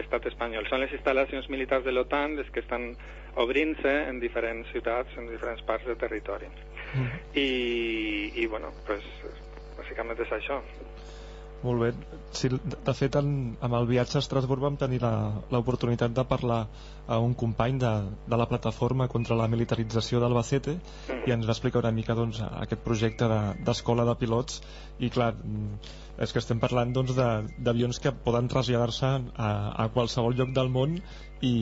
estat espanyol. Són les instal·lacions militars de l'OTAN les que estan obrint-se en diferents ciutats, en diferents parts del territori. Mm. I, i bueno, pues, bàsicament és això. Molt bé. Sí, de fet, en, amb el viatge a Estrasburg vam tenir l'oportunitat de parlar a un company de, de la plataforma contra la militarització d'Albacete i ens va explicar una mica doncs, aquest projecte d'escola de, de pilots i clar, és que estem parlant doncs, d'avions que poden traslladar-se a, a qualsevol lloc del món i,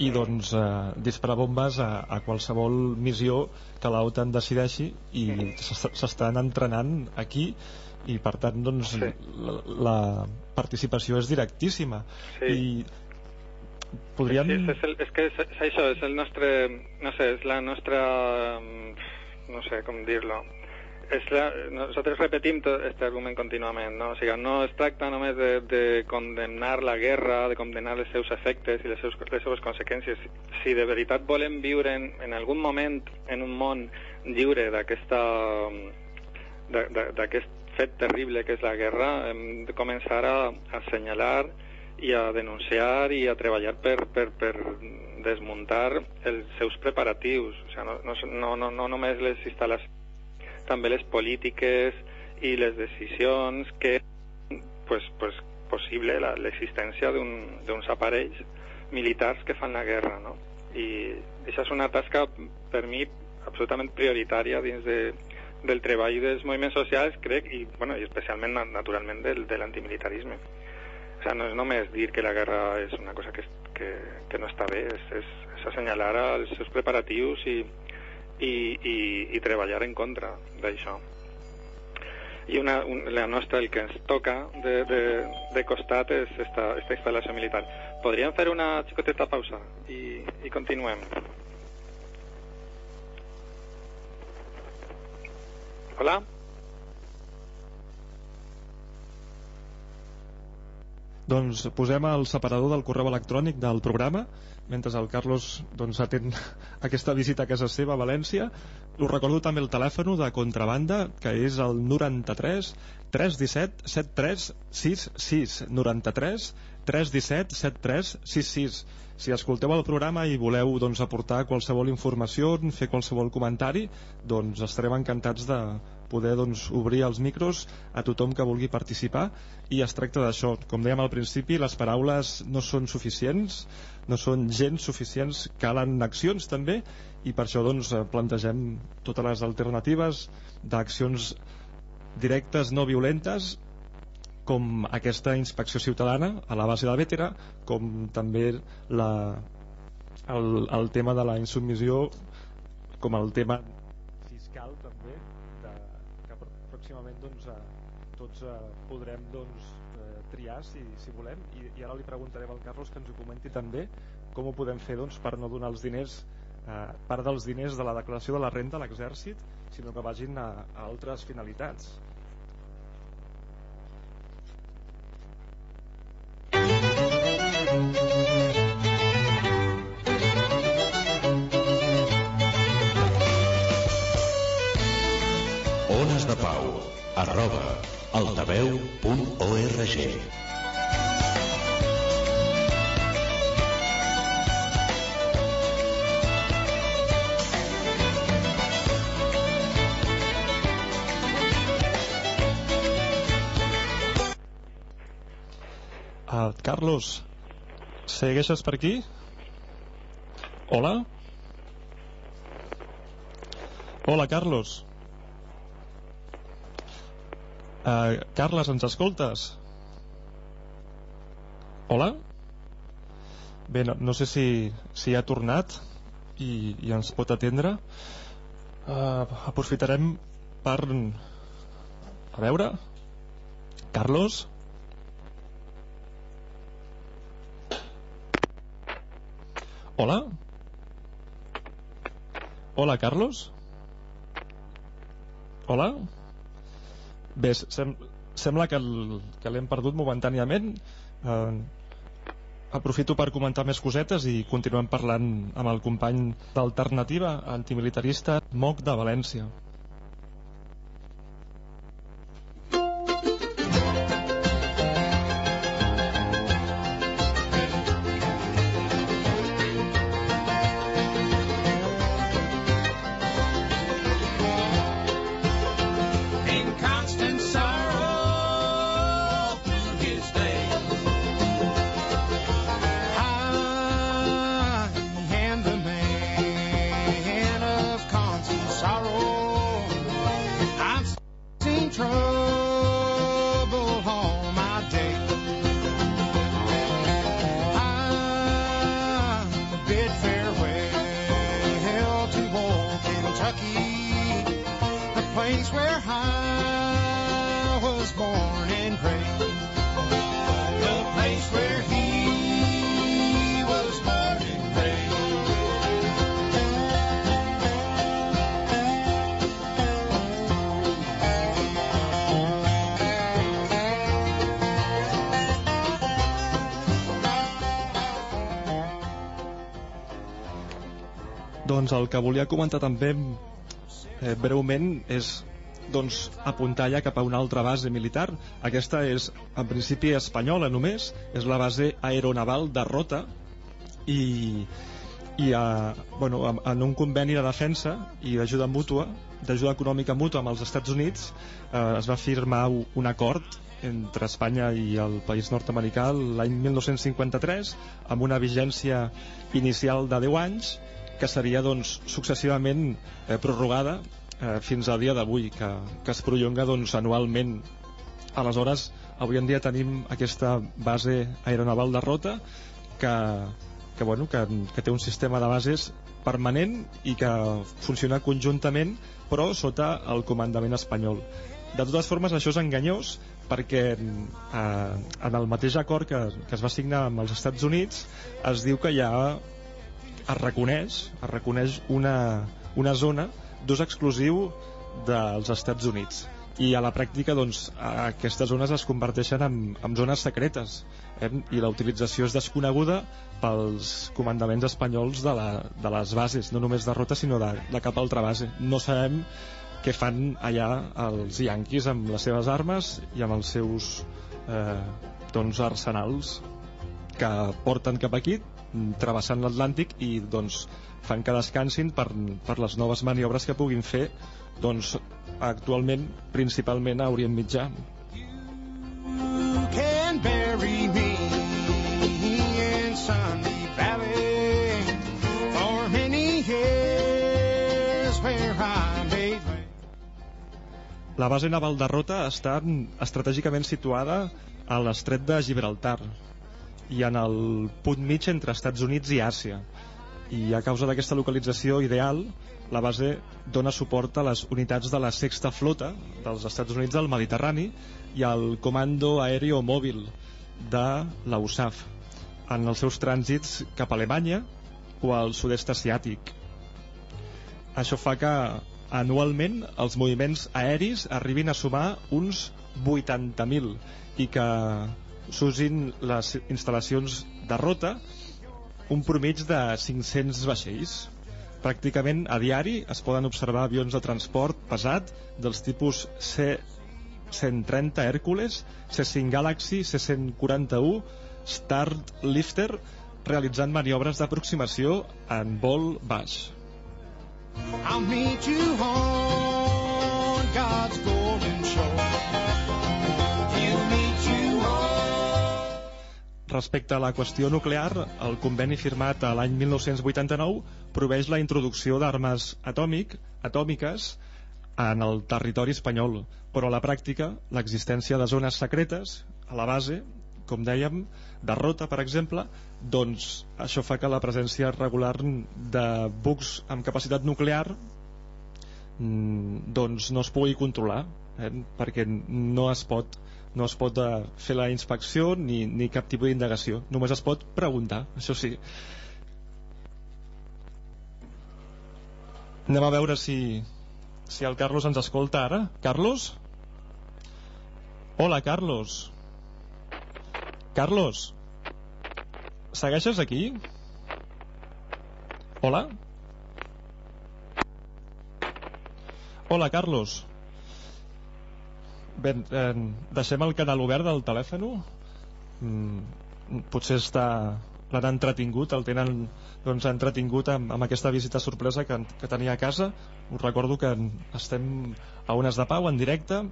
i doncs eh, disparar bombes a, a qualsevol missió que l'OTAN decideixi i s'estan entrenant aquí i per tant doncs sí. la, la participació és directíssima sí. i podríem... Sí, és, el, és que és, és això, és el nostre no sé, és la nostra no sé com dir-lo és la, nosaltres repetim tot aquest argument contínuament, no? O sigui, no es tracta només de, de condemnar la guerra, de condemnar els seus efectes i les, seus, les seves conseqüències. Si de veritat volem viure en, en algun moment en un món lliure d'aquesta d'aquest fet terrible que és la guerra, hem de començar a, a assenyalar i a denunciar i a treballar per, per, per desmuntar els seus preparatius. O sigui, no, no, no, no només les instal·lacions també les polítiques i les decisions que pues, pues, possible l'existència d'uns aparells militars que fan la guerra no? i això és una tasca per mi absolutament prioritària dins de, del treball dels moviments socials crec i, bueno, i especialment naturalment del, de l'antimilitarisme o sigui, no és només dir que la guerra és una cosa que, que, que no està bé és, és, és assenyalar els seus preparatius i, i, i, i treballar en contra d'això. I una, un, la nostra, el que ens toca de, de, de costat és esta, esta instal·lació militar. Podríem fer una xicoteta pausa i, i continuem. Hola? Doncs posem el separador del correu electrònic del programa mentre el Carlos doncs, atén aquesta visita a casa seva a València. Us recordo també el telèfon de contrabanda, que és el 93 317 7366 93 317 7366 si escolteu el programa i voleu doncs, aportar qualsevol informació, fer qualsevol comentari, doncs estarem encantats de poder doncs, obrir els micros a tothom que vulgui participar i es tracta d'això. Com dèiem al principi, les paraules no són suficients, no són gens suficients, calen accions també i per això doncs, plantegem totes les alternatives d'accions directes no violentes com aquesta inspecció ciutadana a la base de Vétera, com també la, el, el tema de la insubmissió, com el tema fiscal també, de, que pròximament doncs, tots eh, podrem doncs, eh, triar si, si volem. I, i ara li preguntarem al Carlos que ens ho comenti també com ho podem fer doncs, per no donar els diners eh, part dels diners de la declaració de la renta a l'exèrcit sinó que vagin a, a altres finalitats Ones de Pau arroba altaveu.org Uh, Carlos, segueixes per aquí? Hola? Hola, Carlos. Uh, Carles, ens escoltes? Hola? Bé, no, no sé si, si ha tornat i, i ens pot atendre. Uh, aprofitarem per... A veure... Carlos? Hola? Hola, Carlos? Hola? Bé, sem sembla que l'hem perdut momentàniament. Eh, aprofito per comentar més cosetes i continuem parlant amb el company d'Alternativa Antimilitarista MOC de València. Doncs el que volia comentar també eh, breument és doncs, apuntar ja cap a una altra base militar. Aquesta és, en principi, espanyola només, és la base aeronaval de Rota i, i a, bueno, en- un conveni de defensa i d'ajuda mútua, d'ajuda econòmica mútua amb els Estats Units, eh, es va firmar un acord entre Espanya i el país nord-americà l'any 1953 amb una vigència inicial de 10 anys que seria doncs, successivament eh, prorrogada eh, fins al dia d'avui, que, que es prolonga doncs, anualment. Aleshores, avui en dia tenim aquesta base aeronaval de Rota que, que, bueno, que, que té un sistema de bases permanent i que funciona conjuntament però sota el comandament espanyol. De totes formes, això és enganyós perquè eh, en el mateix acord que, que es va signar amb els Estats Units es diu que ja es reconeix, es reconeix una, una zona d'ús exclusiu dels Estats Units i a la pràctica doncs, aquestes zones es converteixen en, en zones secretes eh? i la utilització és desconeguda pels comandaments espanyols de, la, de les bases, no només de Rota sinó de, de cap altra base. No sabem què fan allà els yanquis amb les seves armes i amb els seus eh, doncs arsenals que porten cap aquí travessant l'Atlàntic i doncs fan que descansin per, per les noves maniobres que puguin fer doncs actualment principalment a Orient Mitjà You can bury me in Sunny Valley for many years where I made way. La base naval de Rota està estratègicament situada a l'estret de Gibraltar i en el punt mig entre Estats Units i Àsia. I a causa d'aquesta localització ideal, la base dona suport a les unitats de la sexta flota dels Estats Units del Mediterrani, i el Comando Aéreo Mòbil de la USAF en els seus trànsits cap a Alemanya o al sud-est asiàtic. Això fa que anualment els moviments aeris arribin a sumar uns 80.000 i que s'usin les instal·lacions de rota un promig de 500 vaixells. Pràcticament a diari es poden observar avions de transport pesat dels tipus C-130 Hèrcules, C-5 Galaxy, C-141, Start Lifter, realitzant maniobres d'aproximació en vol baix. I'll meet you on God's golden shore. Respecte a la qüestió nuclear, el conveni firmat a l'any 1989 proveix la introducció d'armes atòmic, atòmiques en el territori espanyol, però a la pràctica l'existència de zones secretes a la base, com dèiem, de Rota, per exemple, doncs això fa que la presència regular de bucs amb capacitat nuclear mm, doncs no es pugui controlar eh? perquè no es pot no es pot eh, fer la inspecció ni, ni cap tipus d'indagació només es pot preguntar, això sí anem a veure si si el Carlos ens escolta ara Carlos? Hola Carlos Carlos Segueixes aquí? Hola? Hola, Carlos. Bé, eh, deixem el canal obert del telèfon. Mm, potser està l'han entretingut, el tenen doncs, entretingut amb, amb aquesta visita sorpresa que, que tenia a casa. Us recordo que estem a Unes de Pau en directe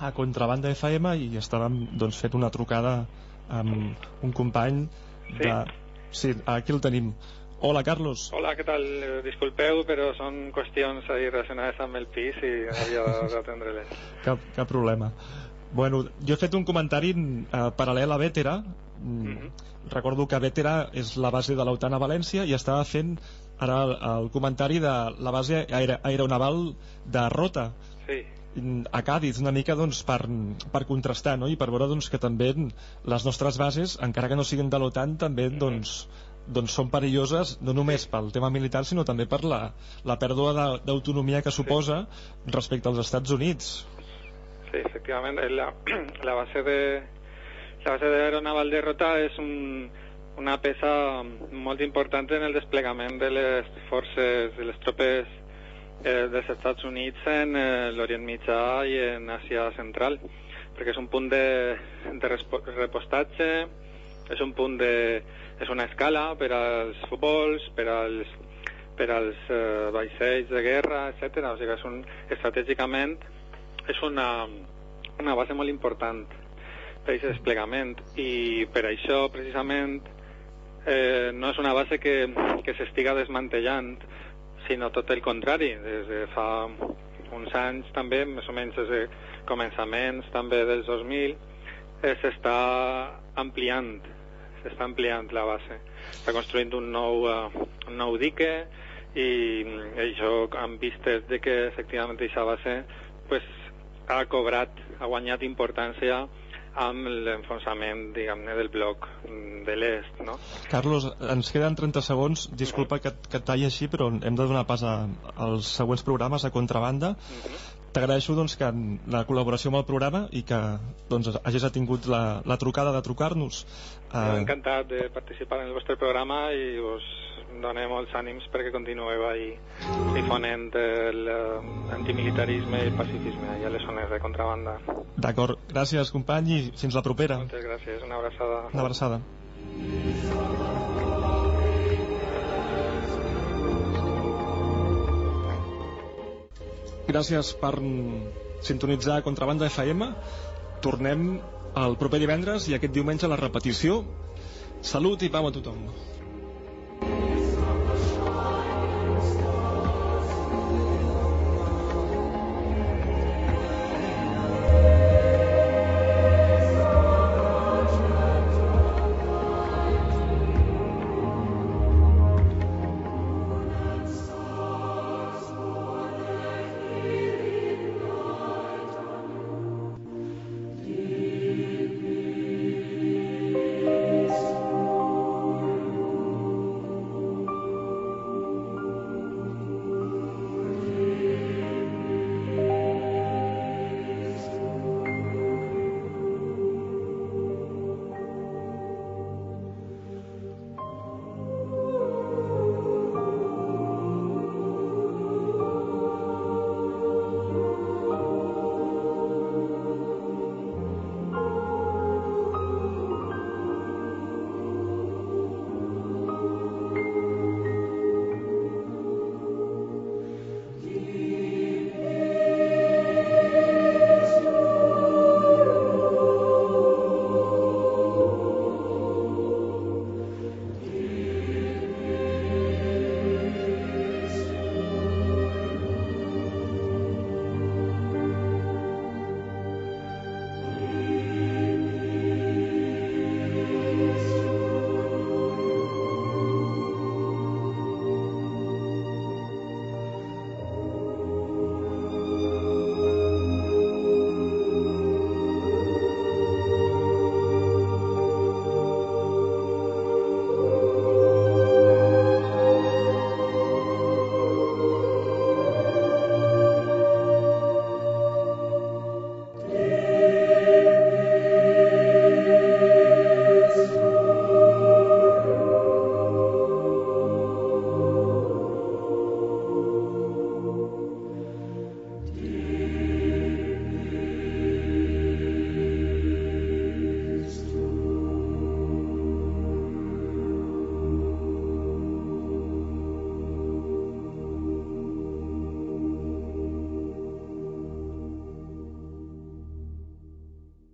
a Contrabanda FM i estàvem doncs, fent una trucada amb un company Sí. de... Sí, aquí el tenim. Hola, Carlos. Hola, què tal? Eh, Disculpeu, però són qüestions ahí relacionades amb el pis i havia d'atendre-les. Cap, cap problema. Bueno, jo he fet un comentari eh, paral·lel a Vétera. Mm, Mhm. Recordo que Vétera és la base de l'OTAN a València i estava fent ara el, el comentari de la base aere, aeronaval de Rota Sí, mm, a Càdiz una mica doncs, per, per contrastar no? i per veure doncs, que també les nostres bases, encara que no siguin de l'OTAN també doncs, doncs són perilloses no només pel tema militar sinó també per la, la pèrdua d'autonomia que suposa respecte als Estats Units sí, efectivament. La, la base de la base d'aeronaval de Rota és un, una peça molt important en el desplegament de les forces, de les tropes eh, dels Estats Units en eh, l'Orient Mitjà i en Àsia Central, perquè és un punt de, de repostatge, és un punt de... és una escala per als futbols, per als, per als eh, vaixells de guerra, etc. O sigui, és un, estratègicament és una, una base molt important per aquest desplegament i per això precisament eh, no és una base que, que s'estiga desmantellant sinó tot el contrari des de fa uns anys també, més o menys des de començaments també dels 2000 eh, s'està ampliant s'està ampliant la base. Està construint un nou, uh, un nou dique i això amb vistes de que efectivament aquesta base pues, ha cobrat, ha guanyat importància amb l'enfonsament, diguem-ne, del bloc mm, de l'est, no? Carlos, ens queden 30 segons. Disculpa que, que et talli així però hem de donar pas a, als següents programes a contrabanda T'agraeixo doncs, que la col·laboració amb el programa i que doncs, hagis tingut la, la trucada de trucar-nos. Uh... Encantat de participar en el vostre programa i us donem molts ànims perquè continueu ahí difonent el uh, antimilitarisme i el pacifisme i a les zones de contrabanda. D'acord, gràcies company i fins la propera. Moltes gràcies, una abraçada. Una abraçada. gràcies per sintonitzar Contrabanda FM. Tornem el proper divendres i aquest diumenge la repetició. Salut i pau a tothom.